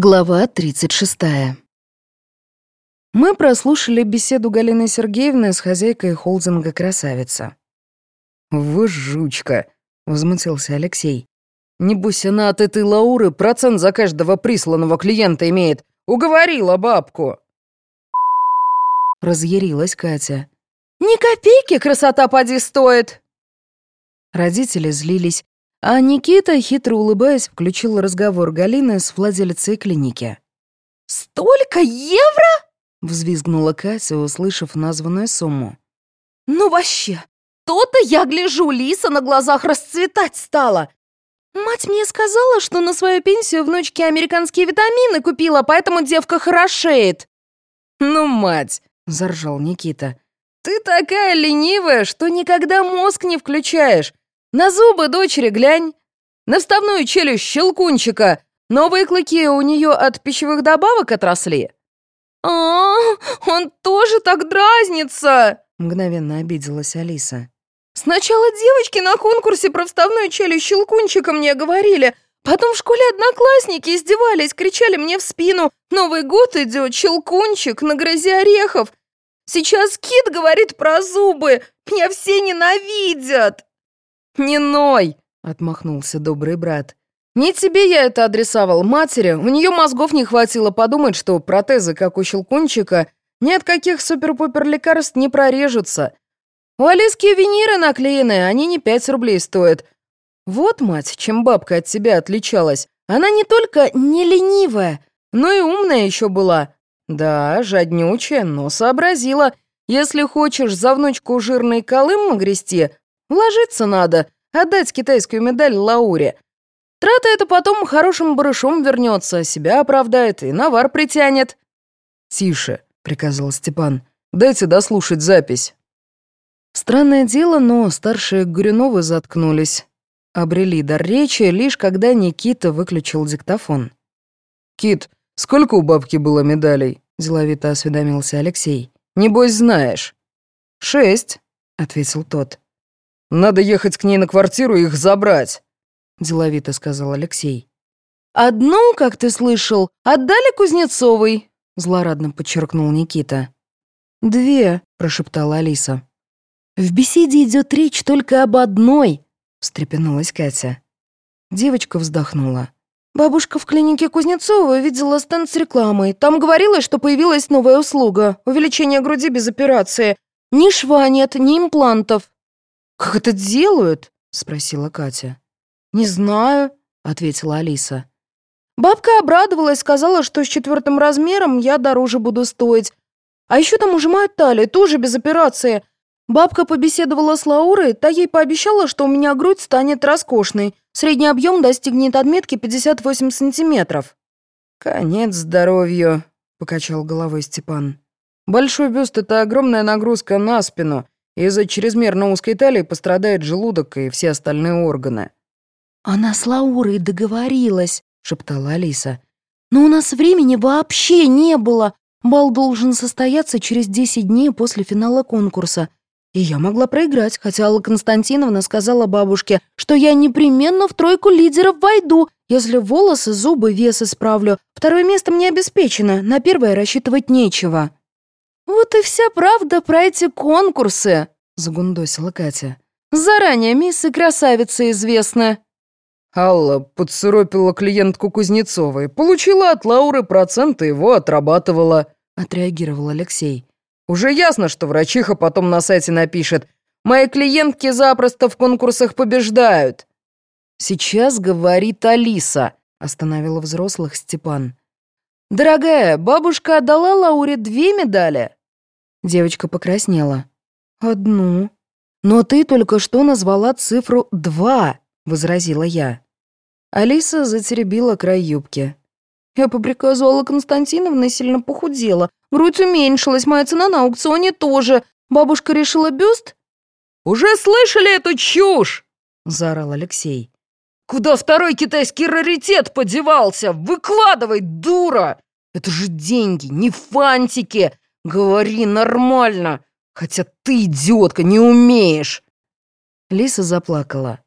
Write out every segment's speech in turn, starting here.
Глава 36. Мы прослушали беседу Галины Сергеевны с хозяйкой холдинга «Красавица». «Вы жучка», — возмутился Алексей. «Небось она от этой Лауры процент за каждого присланного клиента имеет. Уговорила бабку». Разъярилась Катя. «Ни копейки красота поди стоит!» Родители злились, а Никита, хитро улыбаясь, включил разговор Галины с владелицей клиники. «Столько евро?» — взвизгнула Катя, услышав названную сумму. «Ну вообще, то-то я гляжу, Лиса на глазах расцветать стала. Мать мне сказала, что на свою пенсию внучке американские витамины купила, поэтому девка хорошеет». «Ну, мать!» — заржал Никита. «Ты такая ленивая, что никогда мозг не включаешь. На зубы дочери глянь. На вставную челюсть щелкунчика. Новые клыки у нее от пищевых добавок отросли. А, он тоже так дразнится, мгновенно обиделась Алиса. Сначала девочки на конкурсе про вставную челюсть щелкунчика мне говорили, потом в школе одноклассники издевались, кричали мне в спину «Новый год идет, щелкунчик, нагрызи орехов!» Сейчас Кит говорит про зубы, меня все ненавидят. «Не ной!» — отмахнулся добрый брат. «Не тебе я это адресовал, матери. У нее мозгов не хватило подумать, что протезы, как у Щелкунчика, ни от каких супер-пупер лекарств не прорежутся. У Алиски виниры наклеены, они не пять рублей стоят. Вот, мать, чем бабка от тебя отличалась. Она не только не ленивая, но и умная еще была. Да, жаднючая, но сообразила. Если хочешь за внучку жирный колым нагрести, Вложиться надо, отдать китайскую медаль Лауре. Трата это потом хорошим барышом вернется, себя оправдает и навар притянет. «Тише», — приказал Степан, — «дайте дослушать запись». Странное дело, но старшие Горюновы заткнулись. Обрели дар речи, лишь когда Никита выключил диктофон. «Кит, сколько у бабки было медалей?» — деловито осведомился Алексей. «Небось, знаешь». «Шесть», — ответил тот. Надо ехать к ней на квартиру и их забрать», — деловито сказал Алексей. «Одну, как ты слышал, отдали Кузнецовой», — злорадно подчеркнул Никита. «Две», — прошептала Алиса. «В беседе идет речь только об одной», — встрепенулась Катя. Девочка вздохнула. «Бабушка в клинике Кузнецова видела стенд с рекламой. Там говорилось, что появилась новая услуга — увеличение груди без операции. Ни шва нет, ни имплантов. «Как это делают?» — спросила Катя. «Не знаю», — ответила Алиса. «Бабка обрадовалась, сказала, что с четвертым размером я дороже буду стоить. А еще там ужимают талию, тоже без операции. Бабка побеседовала с Лаурой, та ей пообещала, что у меня грудь станет роскошной. Средний объем достигнет отметки 58 сантиметров». «Конец здоровью», — покачал головой Степан. «Большой бюст — это огромная нагрузка на спину». Из-за чрезмерно узкой талии пострадает желудок и все остальные органы. «Она с Лаурой договорилась», — шептала Алиса. «Но у нас времени вообще не было. Бал должен состояться через 10 дней после финала конкурса. И я могла проиграть, хотя Алла Константиновна сказала бабушке, что я непременно в тройку лидеров войду, если волосы, зубы, вес исправлю. Второе место мне обеспечено, на первое рассчитывать нечего». «Вот и вся правда про эти конкурсы», — загундосила Катя. «Заранее мисс и красавица известны». Алла подсуропила клиентку Кузнецовой, получила от Лауры процент и его отрабатывала, — отреагировал Алексей. Уже ясно, что врачиха потом на сайте напишет «Мои клиентки запросто в конкурсах побеждают». «Сейчас говорит Алиса», — остановила взрослых Степан. «Дорогая, бабушка отдала Лауре две медали?» Девочка покраснела. «Одну». «Но ты только что назвала цифру два», — возразила я. Алиса затеребила край юбки. «Я по Константиновны сильно похудела. Грудь уменьшилась, моя цена на аукционе тоже. Бабушка решила бюст?» «Уже слышали эту чушь?» — заорал Алексей. «Куда второй китайский раритет подевался? Выкладывай, дура! Это же деньги, не фантики! «Говори нормально, хотя ты, идиотка, не умеешь!» Лиса заплакала.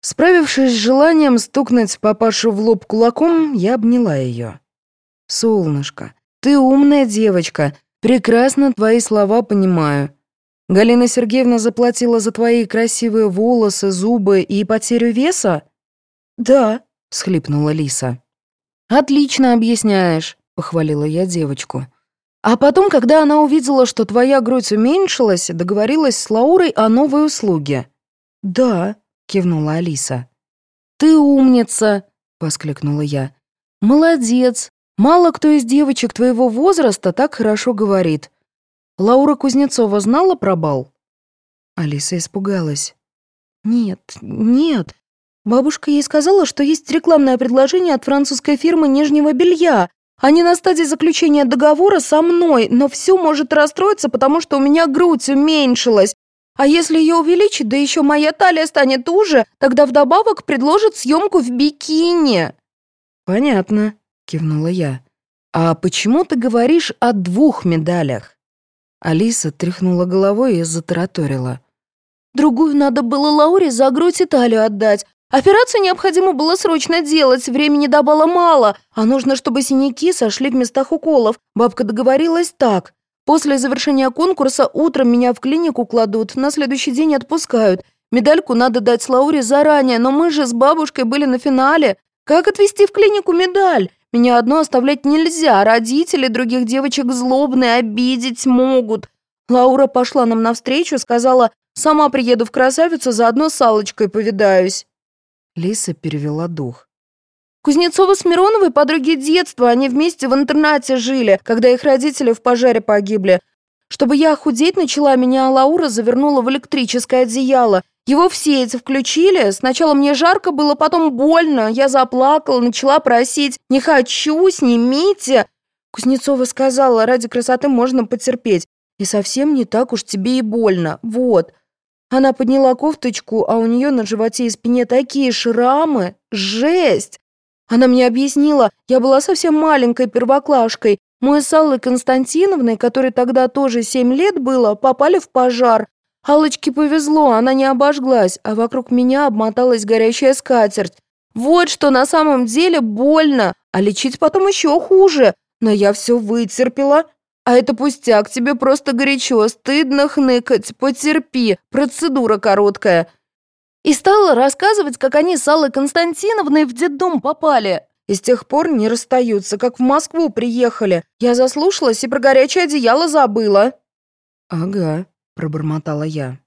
Справившись с желанием стукнуть папашу в лоб кулаком, я обняла ее. Солнышко, ты умная девочка, прекрасно твои слова понимаю. Галина Сергеевна заплатила за твои красивые волосы, зубы и потерю веса? Да, всхлипнула Лиса. Отлично объясняешь, похвалила я девочку. А потом, когда она увидела, что твоя грудь уменьшилась, договорилась с Лаурой о новой услуге. «Да», — кивнула Алиса. «Ты умница!» — воскликнула я. «Молодец! Мало кто из девочек твоего возраста так хорошо говорит. Лаура Кузнецова знала про бал?» Алиса испугалась. «Нет, нет. Бабушка ей сказала, что есть рекламное предложение от французской фирмы нижнего белья. Они на стадии заключения договора со мной, но все может расстроиться, потому что у меня грудь уменьшилась. А если ее увеличить, да еще моя талия станет уже, тогда вдобавок предложат съемку в бикини». «Понятно», — кивнула я. «А почему ты говоришь о двух медалях?» Алиса тряхнула головой и затараторила. «Другую надо было Лауре за грудь и талию отдать. Операцию необходимо было срочно делать, времени до бала мало, а нужно, чтобы синяки сошли в местах уколов. Бабка договорилась так. После завершения конкурса утром меня в клинику кладут, на следующий день отпускают. Медальку надо дать Лауре заранее, но мы же с бабушкой были на финале. Как отвезти в клинику медаль? Меня одно оставлять нельзя, родители других девочек злобные, обидеть могут. Лаура пошла нам навстречу, сказала, сама приеду в красавицу, заодно с Аллочкой повидаюсь. Лиса перевела дух. Кузнецова с Мироновой подруги детства, они вместе в интернате жили, когда их родители в пожаре погибли. Чтобы я худеть начала, меня Лаура завернула в электрическое одеяло. Его все эти включили. Сначала мне жарко было, потом больно. Я заплакала, начала просить «Не хочу, снимите!» Кузнецова сказала, ради красоты можно потерпеть. И совсем не так уж тебе и больно. Вот. Она подняла кофточку, а у нее на животе и спине такие шрамы. Жесть! Она мне объяснила, я была совсем маленькой первоклашкой. Мы с Аллой Константиновной, которой тогда тоже семь лет было, попали в пожар. Аллочке повезло, она не обожглась, а вокруг меня обмоталась горящая скатерть. Вот что на самом деле больно, а лечить потом еще хуже. Но я все вытерпела. А это пустяк, тебе просто горячо, стыдно хныкать, потерпи, процедура короткая. И стала рассказывать, как они с Аллой Константиновной в детдом попали. И с тех пор не расстаются, как в Москву приехали. Я заслушалась и про горячее одеяло забыла. «Ага», — пробормотала я.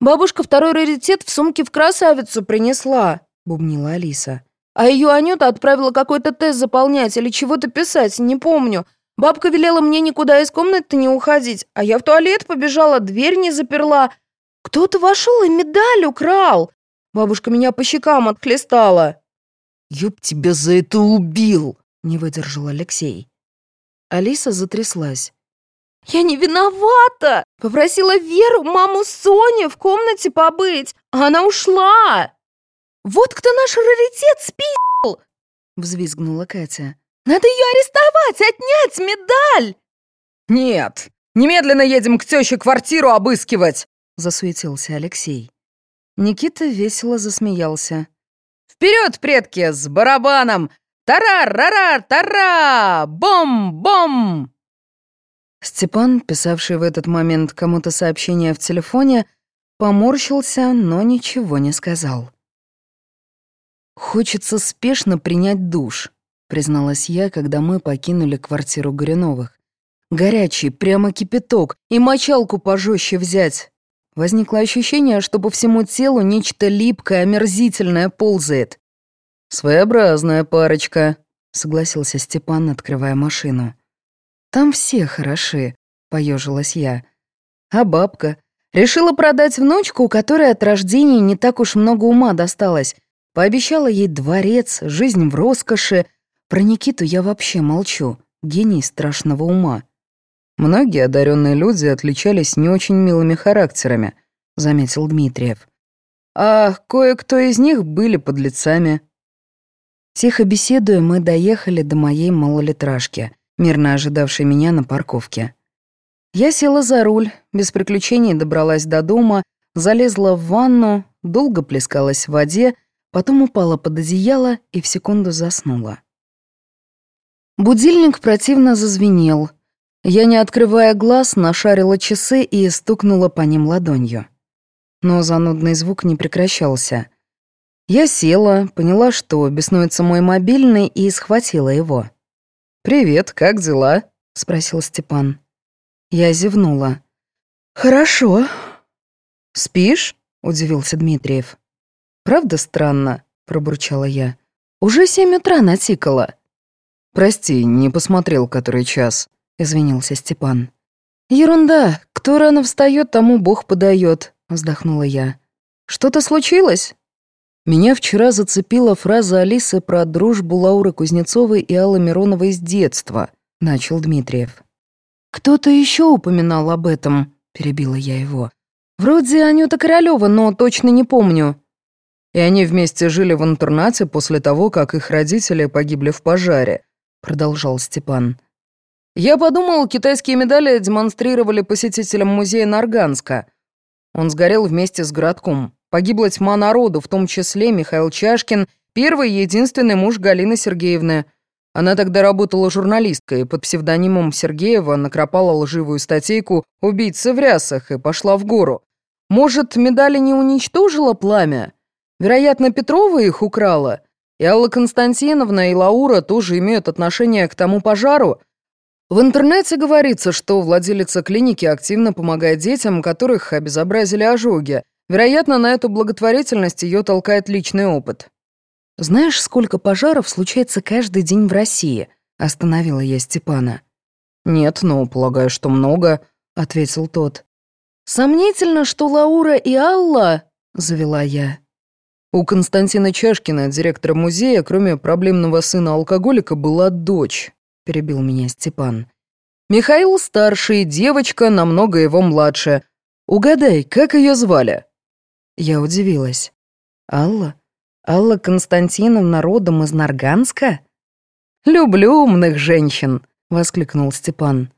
«Бабушка второй раритет в сумке в красавицу принесла», — бубнила Алиса. «А ее Анюта отправила какой-то тест заполнять или чего-то писать, не помню. Бабка велела мне никуда из комнаты не уходить, а я в туалет побежала, дверь не заперла. Кто-то вошел и медаль украл. Бабушка меня по щекам отхлестала. «Ёб тебя за это убил!» — не выдержал Алексей. Алиса затряслась. «Я не виновата! Попросила Веру, маму Сони, в комнате побыть, а она ушла! Вот кто наш раритет спи***л!» — взвизгнула Катя. Надо ее арестовать, отнять медаль!» «Нет, немедленно едем к теще квартиру обыскивать!» — засуетился Алексей. Никита весело засмеялся. «Вперед, предки, с барабаном! Тара-ра-ра, тара! Бом-бом!» Степан, писавший в этот момент кому-то сообщение в телефоне, поморщился, но ничего не сказал. Хочется спешно принять душ призналась я, когда мы покинули квартиру Горюновых. Горячий, прямо кипяток, и мочалку пожестче взять. Возникло ощущение, что по всему телу нечто липкое, омерзительное ползает. «Своеобразная парочка», — согласился Степан, открывая машину. «Там все хороши», — поежилась я. «А бабка? Решила продать внучку, у которой от рождения не так уж много ума досталось. Пообещала ей дворец, жизнь в роскоши, про Никиту я вообще молчу. Гений страшного ума. Многие одаренные люди отличались не очень милыми характерами, заметил Дмитриев. А кое-кто из них были подлецами. Тихо беседуя, мы доехали до моей малолитражки, мирно ожидавшей меня на парковке. Я села за руль, без приключений добралась до дома, залезла в ванну, долго плескалась в воде, потом упала под одеяло и в секунду заснула. Будильник противно зазвенел. Я, не открывая глаз, нашарила часы и стукнула по ним ладонью. Но занудный звук не прекращался. Я села, поняла, что беснуется мой мобильный, и схватила его. «Привет, как дела?» — спросил Степан. Я зевнула. «Хорошо». «Спишь?» — удивился Дмитриев. «Правда странно?» — пробурчала я. «Уже семь утра натикало». «Прости, не посмотрел, который час», — извинился Степан. «Ерунда. Кто рано встает, тому Бог подает», — вздохнула я. «Что-то случилось?» Меня вчера зацепила фраза Алисы про дружбу Лауры Кузнецовой и Аллы Мироновой с детства, начал Дмитриев. «Кто-то еще упоминал об этом», — перебила я его. «Вроде Анюта Королева, но точно не помню». «И они вместе жили в интернате после того, как их родители погибли в пожаре», — продолжал Степан. «Я подумал, китайские медали демонстрировали посетителям музея Нарганска. Он сгорел вместе с городком. Погибла тьма народу, в том числе Михаил Чашкин, первый и единственный муж Галины Сергеевны. Она тогда работала журналисткой, под псевдонимом Сергеева накропала лживую статейку «Убийца в рясах» и пошла в гору. Может, медали не уничтожила пламя? Вероятно, Петрова их украла. И Алла Константиновна и Лаура тоже имеют отношение к тому пожару. В интернете говорится, что владелица клиники активно помогает детям, которых обезобразили ожоги. Вероятно, на эту благотворительность ее толкает личный опыт. «Знаешь, сколько пожаров случается каждый день в России?» — остановила я Степана. «Нет, но полагаю, что много», — ответил тот. «Сомнительно, что Лаура и Алла...» — завела я. У Константина Чашкина, директора музея, кроме проблемного сына-алкоголика, была дочь, перебил меня Степан. Михаил старший, девочка намного его младше. Угадай, как ее звали? Я удивилась. «Алла? Алла Константиновна родом из Нарганска?» «Люблю умных женщин», — воскликнул Степан.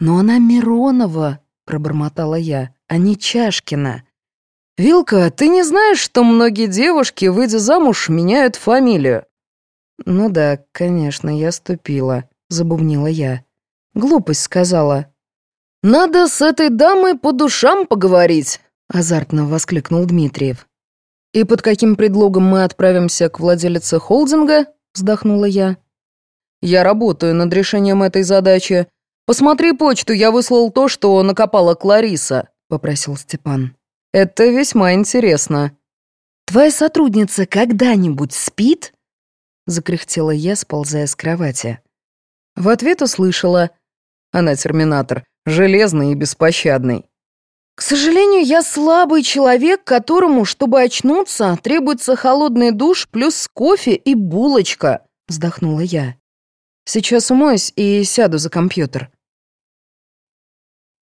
«Но она Миронова», — пробормотала я, — «а не Чашкина». «Вилка, ты не знаешь, что многие девушки, выйдя замуж, меняют фамилию?» «Ну да, конечно, я ступила», — забубнила я. «Глупость сказала». «Надо с этой дамой по душам поговорить», — азартно воскликнул Дмитриев. «И под каким предлогом мы отправимся к владелице холдинга?» — вздохнула я. «Я работаю над решением этой задачи. Посмотри почту, я выслал то, что накопала Клариса», — попросил Степан. «Это весьма интересно». «Твоя сотрудница когда-нибудь спит?» — закряхтела я, сползая с кровати. В ответ услышала. Она терминатор, железный и беспощадный. «К сожалению, я слабый человек, которому, чтобы очнуться, требуется холодный душ плюс кофе и булочка», — вздохнула я. «Сейчас умоюсь и сяду за компьютер»,